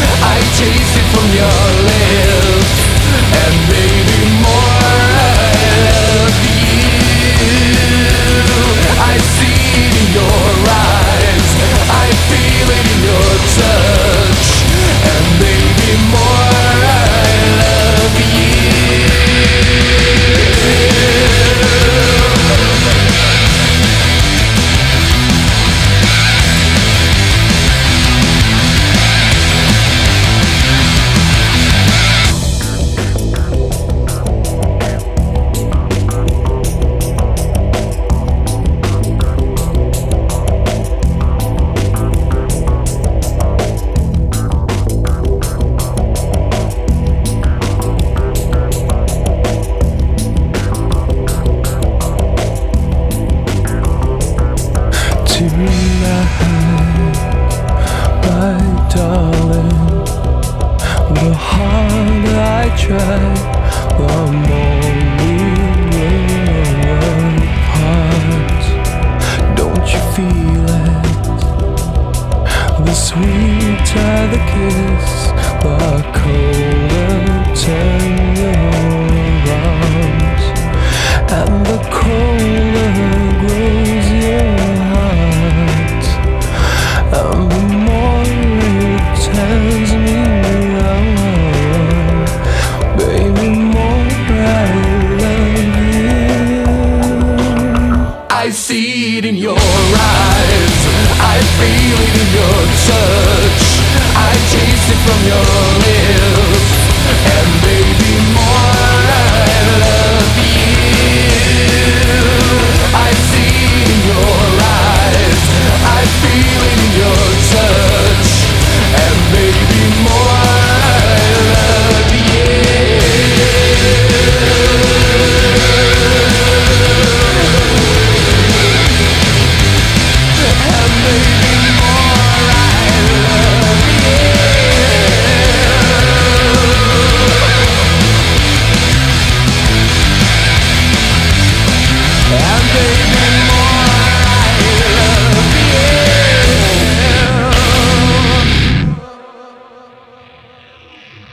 I my darling. The harder I try, the more we apart. Don't you feel it? The sweeter the kiss, the colder tender. I see it in your eyes. I feel it in your touch. I taste it from your lips. And baby.